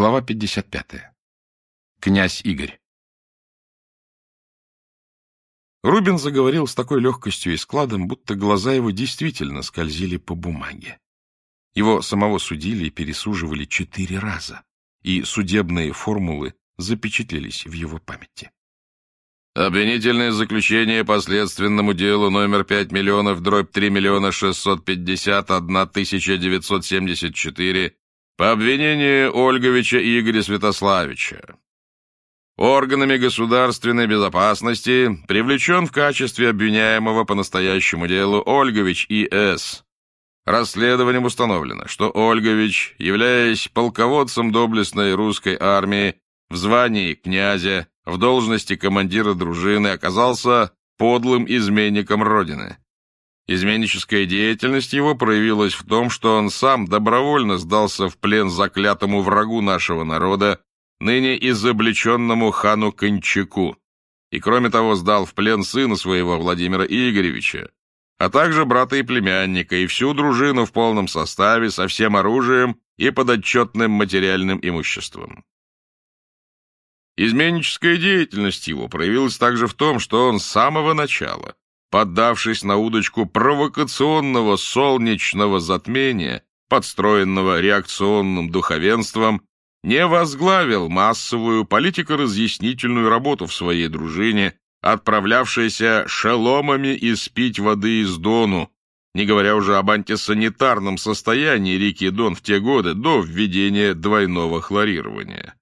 Глава 55. Князь Игорь. Рубин заговорил с такой легкостью и складом, будто глаза его действительно скользили по бумаге. Его самого судили и пересуживали четыре раза, и судебные формулы запечатлелись в его памяти. Обвинительное заключение по следственному делу номер 5 миллионов дробь 3 миллиона 651 тысяча 974 по обвинению Ольговича Игоря Святославича. Органами государственной безопасности привлечен в качестве обвиняемого по настоящему делу Ольгович И.С. Расследованием установлено, что Ольгович, являясь полководцем доблестной русской армии в звании князя, в должности командира дружины, оказался подлым изменником Родины. Изменническая деятельность его проявилась в том, что он сам добровольно сдался в плен заклятому врагу нашего народа, ныне изобличенному хану Кончаку, и, кроме того, сдал в плен сына своего Владимира Игоревича, а также брата и племянника, и всю дружину в полном составе, со всем оружием и подотчетным материальным имуществом. Изменническая деятельность его проявилась также в том, что он с самого начала поддавшись на удочку провокационного солнечного затмения, подстроенного реакционным духовенством, не возглавил массовую политико-разъяснительную работу в своей дружине, отправлявшейся шеломами испить воды из Дону, не говоря уже об антисанитарном состоянии реки Дон в те годы до введения двойного хлорирования.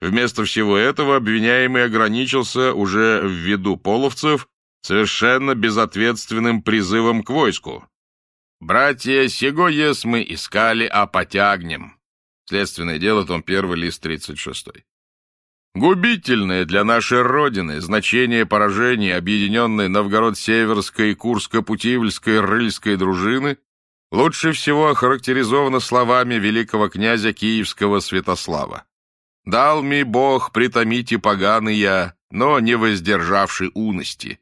Вместо всего этого обвиняемый ограничился уже в виду половцев совершенно безответственным призывом к войску. «Братья, сего ес мы искали, а потягнем». Следственное дело, том 1, лист 36. Губительное для нашей Родины значение поражения объединенной Новгород-Северской Курско-Путивльской Рыльской дружины лучше всего охарактеризовано словами великого князя Киевского Святослава. «Дал ми Бог притомите поганые, но не воздержавший уности,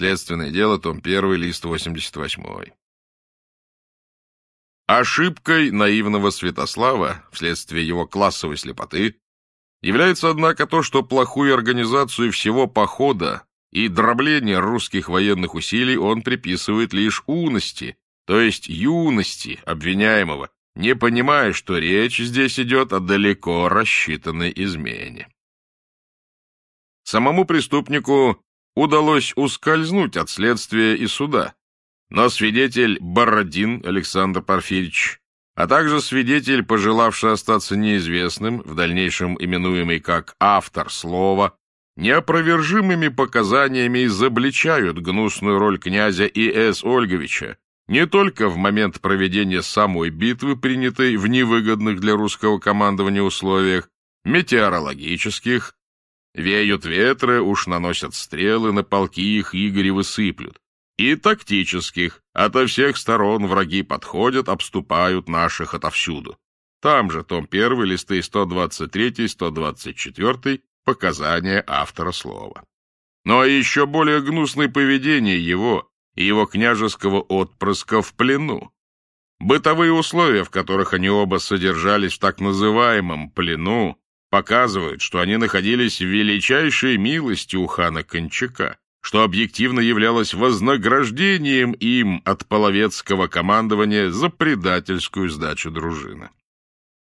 Следственное дело, том 1, лист 88. Ошибкой наивного Святослава, вследствие его классовой слепоты, является, однако, то, что плохую организацию всего похода и дробление русских военных усилий он приписывает лишь уности, то есть юности обвиняемого, не понимая, что речь здесь идет о далеко рассчитанной измене. Самому преступнику удалось ускользнуть от следствия и суда. Но свидетель Бородин Александр Порфирьевич, а также свидетель, пожелавший остаться неизвестным, в дальнейшем именуемый как автор слова, неопровержимыми показаниями изобличают гнусную роль князя И.С. Ольговича не только в момент проведения самой битвы, принятой в невыгодных для русского командования условиях, метеорологических, Веют ветры, уж наносят стрелы, на полки их Игоревы сыплют. И тактических, ото всех сторон враги подходят, обступают наших отовсюду. Там же том 1, листы 123-124, показания автора слова. Но еще более гнусное поведение его и его княжеского отпрыска в плену. Бытовые условия, в которых они оба содержались в так называемом плену, показывают, что они находились в величайшей милости у хана Кончака, что объективно являлось вознаграждением им от половецкого командования за предательскую сдачу дружины.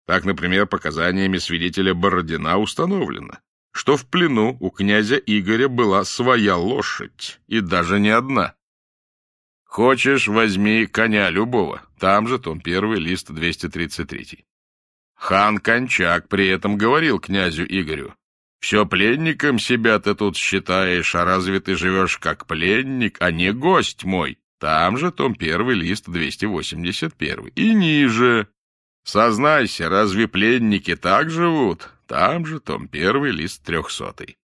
Так, например, показаниями свидетеля Бородина установлено, что в плену у князя Игоря была своя лошадь, и даже не одна. Хочешь, возьми коня любого, там же том первый лист 233. Хан Кончак при этом говорил князю Игорю, «Все пленником себя ты тут считаешь, а разве ты живешь как пленник, а не гость мой?» Там же том первый лист 281. И ниже. Сознайся, разве пленники так живут? Там же том первый лист трехсотый.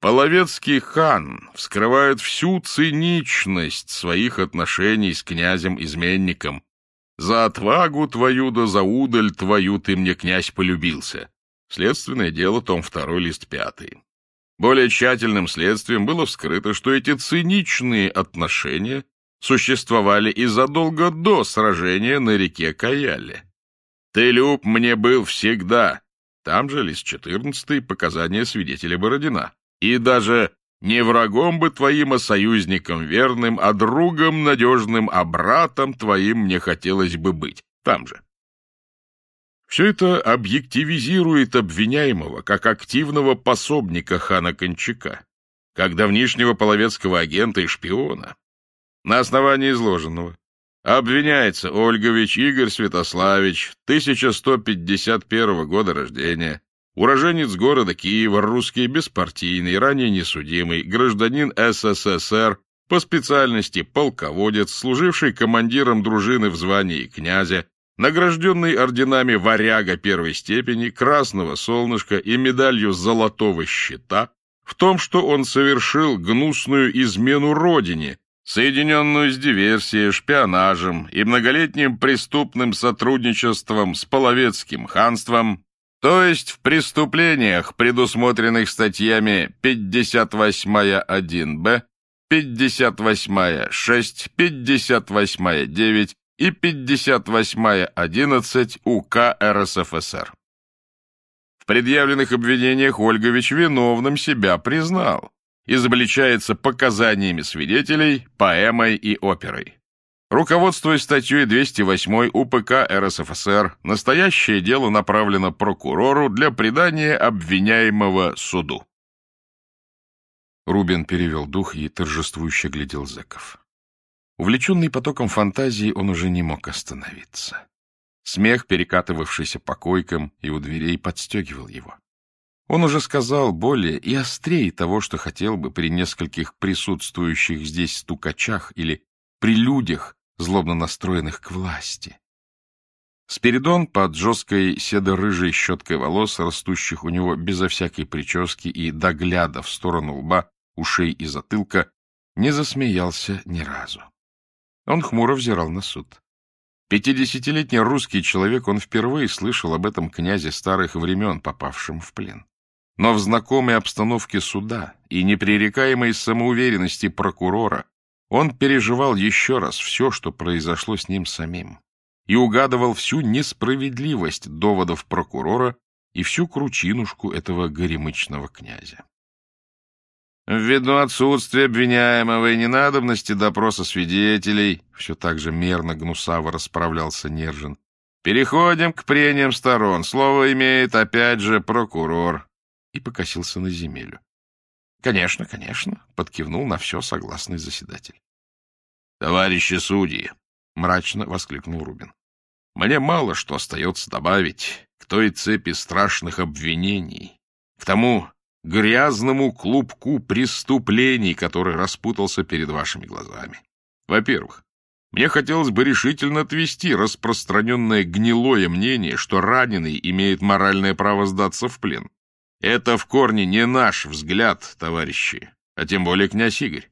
Половецкий хан вскрывает всю циничность своих отношений с князем-изменником, за отвагу твою да за удаль твою ты мне, князь, полюбился. Следственное дело, том 2, лист 5. Более тщательным следствием было вскрыто, что эти циничные отношения существовали и задолго до сражения на реке Каяле. Ты, Люб, мне был всегда, Там же лист 14 показания свидетеля Бородина. И даже не врагом бы твоим, а союзником верным, а другом надежным, а братом твоим мне хотелось бы быть. Там же. Все это объективизирует обвиняемого как активного пособника хана Кончака, как давнишнего половецкого агента и шпиона. На основании изложенного обвиняется Ольгович Игорь Святославич, 1151 года рождения, уроженец города Киева, русский, беспартийный, ранее несудимый, гражданин СССР, по специальности полководец, служивший командиром дружины в звании князя, награжденный орденами «Варяга» первой степени, «Красного солнышка» и медалью «Золотого щита», в том, что он совершил гнусную измену родине, соединенную с диверсией, шпионажем и многолетним преступным сотрудничеством с половецким ханством, то есть в преступлениях, предусмотренных статьями 58.1б, 58.6, 58.9 и 58.11 УК РСФСР. В предъявленных обвинениях Ольгович виновным себя признал, изобличается показаниями свидетелей, поэмой и оперой. Руководствуясь статьей 208 УПК РСФСР, настоящее дело направлено прокурору для предания обвиняемого суду. Рубин перевел дух и торжествующе глядел Зеков. Увлеченный потоком фантазии, он уже не мог остановиться. Смех, перекатывавшийся по койкам и у дверей, подстегивал его. Он уже сказал более и острее того, что хотел бы при нескольких присутствующих здесь стукачах или при людях, злобно настроенных к власти. Спиридон под жесткой седо-рыжей щеткой волос, растущих у него безо всякой прически и догляда в сторону лба, ушей и затылка, не засмеялся ни разу. Он хмуро взирал на суд. Пятидесятилетний русский человек, он впервые слышал об этом князе старых времен, попавшем в плен. Но в знакомой обстановке суда и непререкаемой самоуверенности прокурора он переживал еще раз все, что произошло с ним самим, и угадывал всю несправедливость доводов прокурора и всю кручинушку этого горемычного князя. Ввиду отсутствия обвиняемого и ненадобности допроса свидетелей, все так же мерно гнусаво расправлялся Нержин, переходим к прениям сторон. Слово имеет опять же прокурор. И покосился на земелю. Конечно, конечно, подкивнул на все согласный заседатель. Товарищи судьи, мрачно воскликнул Рубин. Мне мало что остается добавить к той цепи страшных обвинений, к тому грязному клубку преступлений, который распутался перед вашими глазами. Во-первых, мне хотелось бы решительно отвести распространенное гнилое мнение, что раненый имеет моральное право сдаться в плен. Это в корне не наш взгляд, товарищи, а тем более князь Игорь.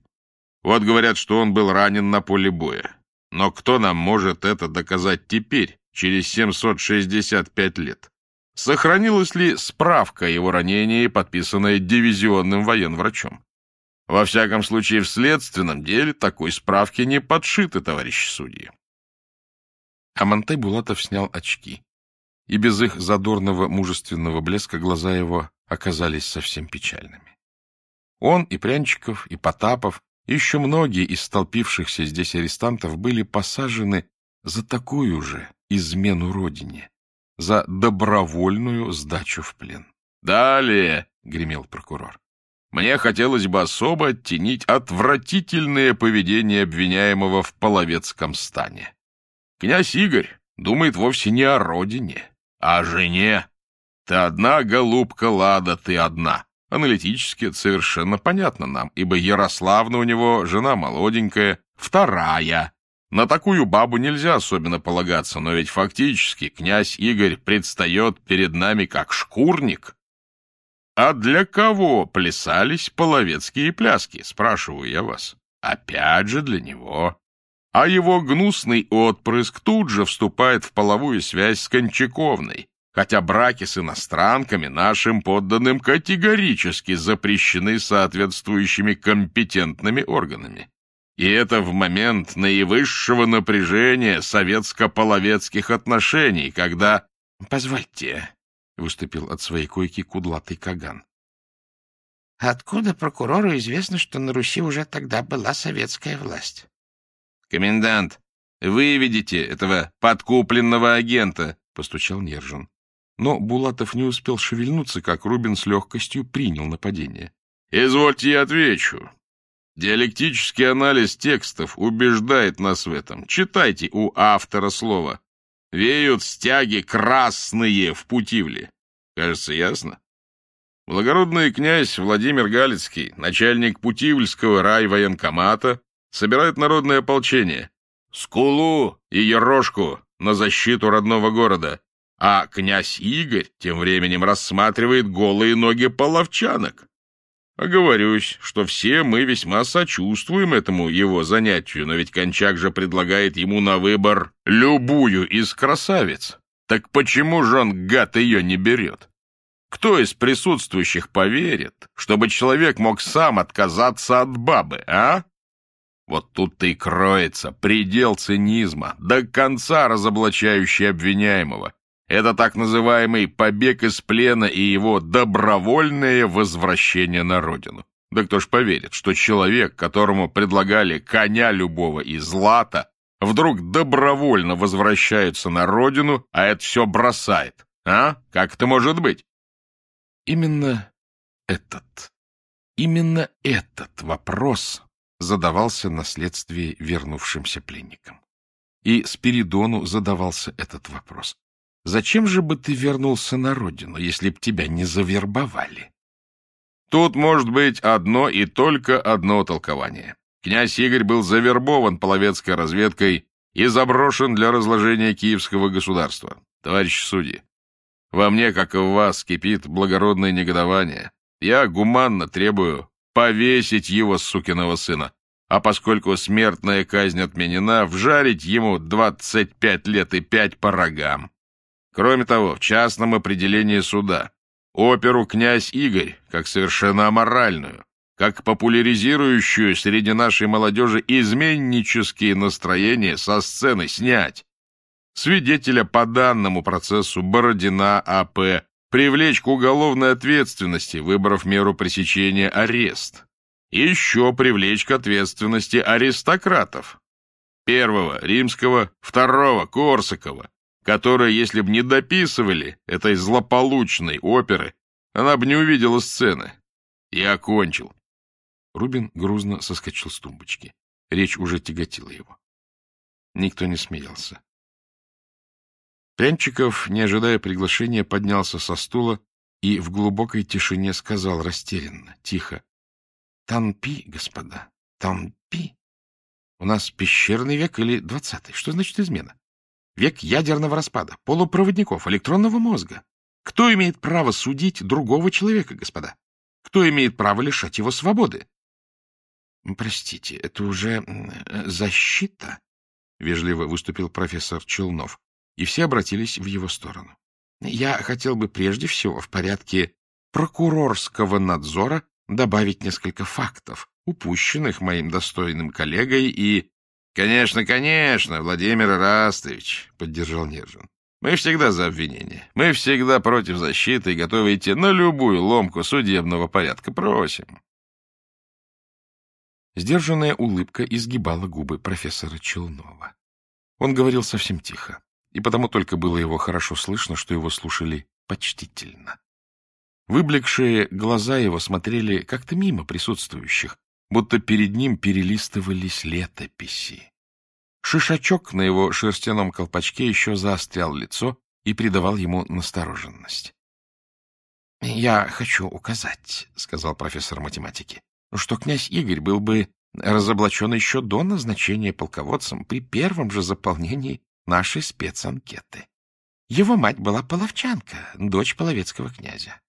Вот говорят, что он был ранен на поле боя. Но кто нам может это доказать теперь, через 765 лет? Сохранилась ли справка о его ранении, подписанная дивизионным военврачом? Во всяком случае, в следственном деле такой справки не подшиты, товарищи судьи. Аманте Булатов снял очки, и без их задорного мужественного блеска глаза его оказались совсем печальными. Он и Прянчиков, и Потапов, и еще многие из столпившихся здесь арестантов были посажены за такую же измену родине, за добровольную сдачу в плен. «Далее», — гремел прокурор, — «мне хотелось бы особо оттенить отвратительное поведение обвиняемого в половецком стане. Князь Игорь думает вовсе не о родине, а о жене. Ты одна, голубка Лада, ты одна. Аналитически это совершенно понятно нам, ибо Ярославна у него жена молоденькая, вторая, на такую бабу нельзя особенно полагаться, но ведь фактически князь Игорь предстает перед нами как шкурник. А для кого плясались половецкие пляски, спрашиваю я вас? Опять же для него. А его гнусный отпрыск тут же вступает в половую связь с Кончаковной, хотя браки с иностранками нашим подданным категорически запрещены соответствующими компетентными органами. И это в момент наивысшего напряжения советско-половецких отношений, когда... Позвольте, выступил от своей койки кудлатый Каган. — Откуда прокурору известно, что на Руси уже тогда была советская власть? — Комендант, выведите этого подкупленного агента, — постучал Нержин. Но Булатов не успел шевельнуться, как Рубин с легкостью принял нападение. — Извольте я отвечу. Диалектический анализ текстов убеждает нас в этом. Читайте у автора слова. Веют стяги красные в Путивле. Кажется, ясно? Благородный князь Владимир Галицкий, начальник Путивльского райвоенкомата, собирает народное ополчение. Скулу и Ерошку на защиту родного города. А князь Игорь тем временем рассматривает голые ноги половчанок. Оговорюсь, что все мы весьма сочувствуем этому его занятию, но ведь Кончак же предлагает ему на выбор любую из красавиц. Так почему же он, гад, ее не берет? Кто из присутствующих поверит, чтобы человек мог сам отказаться от бабы, а? Вот тут-то и кроется предел цинизма, до конца разоблачающий обвиняемого. Это так называемый побег из плена и его добровольное возвращение на родину. Да кто ж поверит, что человек, которому предлагали коня любого и злата, вдруг добровольно возвращается на родину, а это все бросает? А? Как это может быть? Именно этот, именно этот вопрос задавался на следствии вернувшимся пленникам. И Спиридону задавался этот вопрос. Зачем же бы ты вернулся на родину, если б тебя не завербовали? Тут может быть одно и только одно толкование. Князь Игорь был завербован половецкой разведкой и заброшен для разложения киевского государства. Товарищи судьи, во мне, как и в вас, кипит благородное негодование. Я гуманно требую повесить его, сукиного сына, а поскольку смертная казнь отменена, вжарить ему двадцать пять лет и пять по рогам. Кроме того, в частном определении суда оперу «Князь Игорь» как совершенно аморальную, как популяризирующую среди нашей молодежи изменнические настроения со сцены снять. Свидетеля по данному процессу Бородина А.П. привлечь к уголовной ответственности, выбрав меру пресечения арест. Еще привлечь к ответственности аристократов. Первого, римского, второго, Корсакова, которые, если бы не дописывали этой злополучной оперы, она бы не увидела сцены. Я окончил. Рубин грузно соскочил с тумбочки. Речь уже тяготила его. Никто не смеялся. Прянчиков, не ожидая приглашения, поднялся со стула и в глубокой тишине сказал растерянно, тихо. — Танпи, господа, танпи. У нас пещерный век или двадцатый? Что значит измена? Век ядерного распада, полупроводников, электронного мозга. Кто имеет право судить другого человека, господа? Кто имеет право лишать его свободы? — Простите, это уже защита? — вежливо выступил профессор Челнов, и все обратились в его сторону. — Я хотел бы прежде всего в порядке прокурорского надзора добавить несколько фактов, упущенных моим достойным коллегой и — Конечно, конечно, Владимир Растович, — поддержал Нержин. — Мы всегда за обвинение. Мы всегда против защиты и готовы идти на любую ломку судебного порядка. Просим. Сдержанная улыбка изгибала губы профессора Челнова. Он говорил совсем тихо, и потому только было его хорошо слышно, что его слушали почтительно. Выблекшие глаза его смотрели как-то мимо присутствующих, будто перед ним перелистывались летописи. Шишачок на его шерстяном колпачке еще заострял лицо и придавал ему настороженность. — Я хочу указать, — сказал профессор математики, — что князь Игорь был бы разоблачен еще до назначения полководцем при первом же заполнении нашей спецанкеты. Его мать была половчанка, дочь половецкого князя.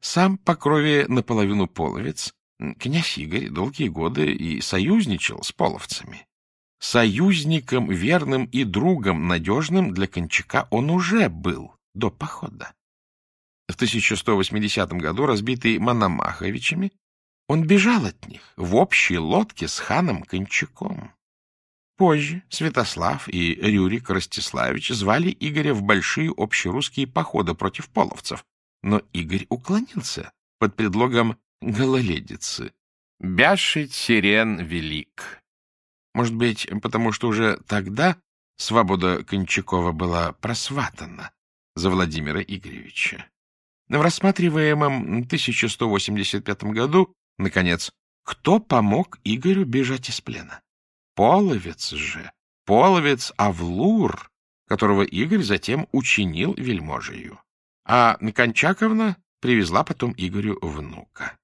Сам по крови наполовину половец, Князь Игорь долгие годы и союзничал с половцами. Союзником верным и другом надежным для Кончака он уже был до похода. В 1180 году, разбитый Мономаховичами, он бежал от них в общей лодке с ханом Кончаком. Позже Святослав и Рюрик Ростиславич звали Игоря в большие общерусские походы против половцев, но Игорь уклонился под предлогом гололедицы. Бяшить сирен велик. Может быть, потому что уже тогда свобода Кончакова была просватана за Владимира Игоревича. В рассматриваемом 1185 году, наконец, кто помог Игорю бежать из плена? Половец же, половец Авлур, которого Игорь затем учинил вельможею. А Кончаковна привезла потом Игорю внука.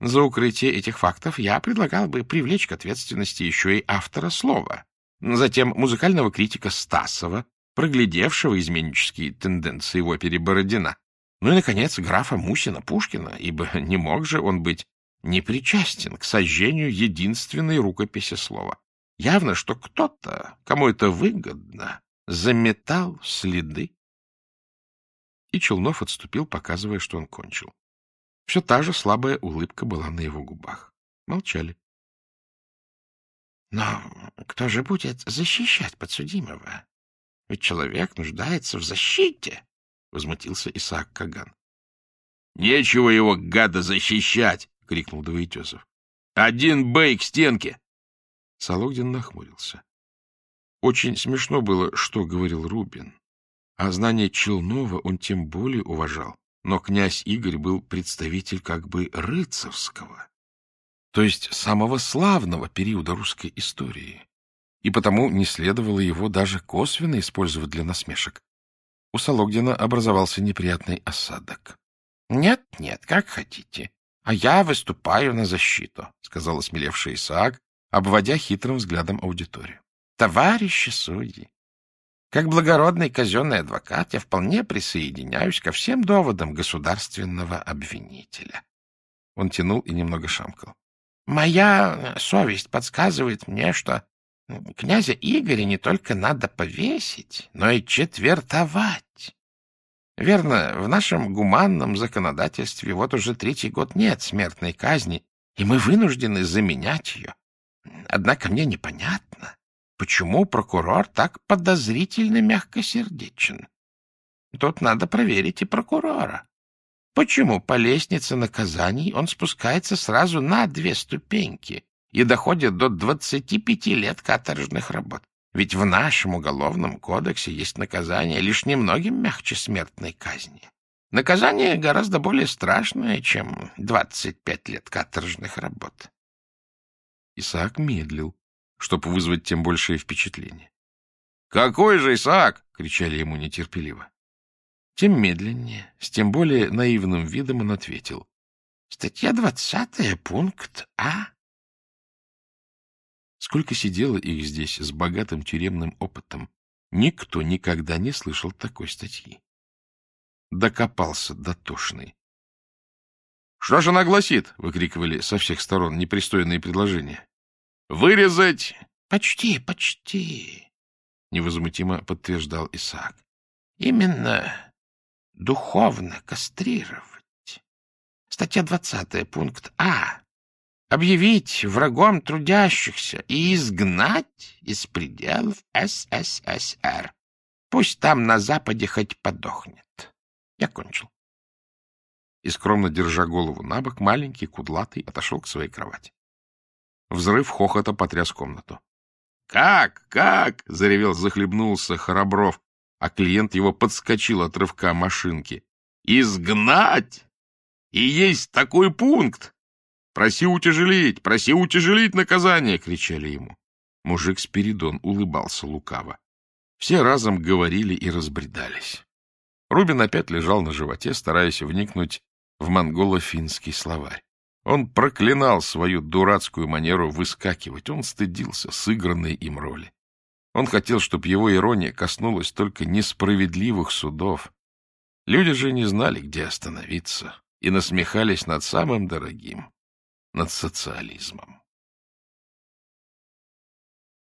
За укрытие этих фактов я предлагал бы привлечь к ответственности еще и автора слова, затем музыкального критика Стасова, проглядевшего изменнические тенденции в опере Бородина, ну и, наконец, графа Мусина Пушкина, ибо не мог же он быть непричастен к сожжению единственной рукописи слова. Явно, что кто-то, кому это выгодно, заметал следы. И Челнов отступил, показывая, что он кончил. Все та же слабая улыбка была на его губах. Молчали. — Но кто же будет защищать подсудимого? Ведь человек нуждается в защите, — возмутился Исаак Каган. — Нечего его, гада, защищать! — крикнул Двоетесов. — Один бей к стенке! Сологдин нахмурился. Очень смешно было, что говорил Рубин. А знание Челнова он тем более уважал но князь Игорь был представитель как бы рыцарского, то есть самого славного периода русской истории, и потому не следовало его даже косвенно использовать для насмешек. У Сологдина образовался неприятный осадок. — Нет, нет, как хотите. А я выступаю на защиту, — сказал осмелевший Исаак, обводя хитрым взглядом аудиторию. — Товарищи судьи, как благородный казенный адвокат я вполне присоединяюсь ко всем доводам государственного обвинителя. Он тянул и немного шамкал. Моя совесть подсказывает мне, что князя Игоря не только надо повесить, но и четвертовать. Верно, в нашем гуманном законодательстве вот уже третий год нет смертной казни, и мы вынуждены заменять ее. Однако мне непонятно, Почему прокурор так подозрительно мягкосердечен? Тут надо проверить и прокурора. Почему по лестнице наказаний он спускается сразу на две ступеньки и доходит до 25 лет каторжных работ? Ведь в нашем уголовном кодексе есть наказание лишь немногим мягче смертной казни. Наказание гораздо более страшное, чем 25 лет каторжных работ. Исаак медлил чтобы вызвать тем большее впечатление. — Какой же Исаак? — кричали ему нетерпеливо. Тем медленнее, с тем более наивным видом он ответил. — Статья двадцатая, пункт А. Сколько сидело их здесь с богатым тюремным опытом, никто никогда не слышал такой статьи. Докопался дотошный. — Что же она гласит? — выкрикивали со всех сторон непристойные предложения. Вырезать... — Почти, почти, — невозмутимо подтверждал Исаак. — Именно духовно кастрировать. Статья 20, пункт А. Объявить врагом трудящихся и изгнать из пределов СССР. Пусть там на Западе хоть подохнет. Я кончил. И, скромно держа голову на бок, маленький, кудлатый отошел к своей кровати. Взрыв хохота потряс комнату. «Как? Как?» — заревел, захлебнулся Храбров, а клиент его подскочил от рывка машинки. «Изгнать? И есть такой пункт! Проси утяжелить, проси утяжелить наказание!» — кричали ему. Мужик Спиридон улыбался лукаво. Все разом говорили и разбредались. Рубин опять лежал на животе, стараясь вникнуть в монголо-финский словарь. Он проклинал свою дурацкую манеру выскакивать, он стыдился сыгранной им роли. Он хотел, чтобы его ирония коснулась только несправедливых судов. Люди же не знали, где остановиться, и насмехались над самым дорогим, над социализмом.